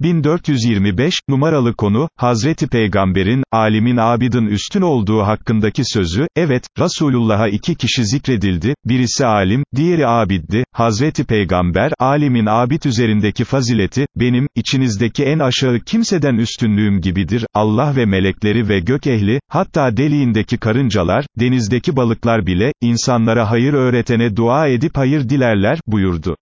1425, numaralı konu, Hazreti Peygamber'in, alimin abidin üstün olduğu hakkındaki sözü, evet, Resulullah'a iki kişi zikredildi, birisi alim, diğeri abiddi, Hazreti Peygamber, alimin abid üzerindeki fazileti, benim, içinizdeki en aşağı kimseden üstünlüğüm gibidir, Allah ve melekleri ve gök ehli, hatta deliğindeki karıncalar, denizdeki balıklar bile, insanlara hayır öğretene dua edip hayır dilerler, buyurdu.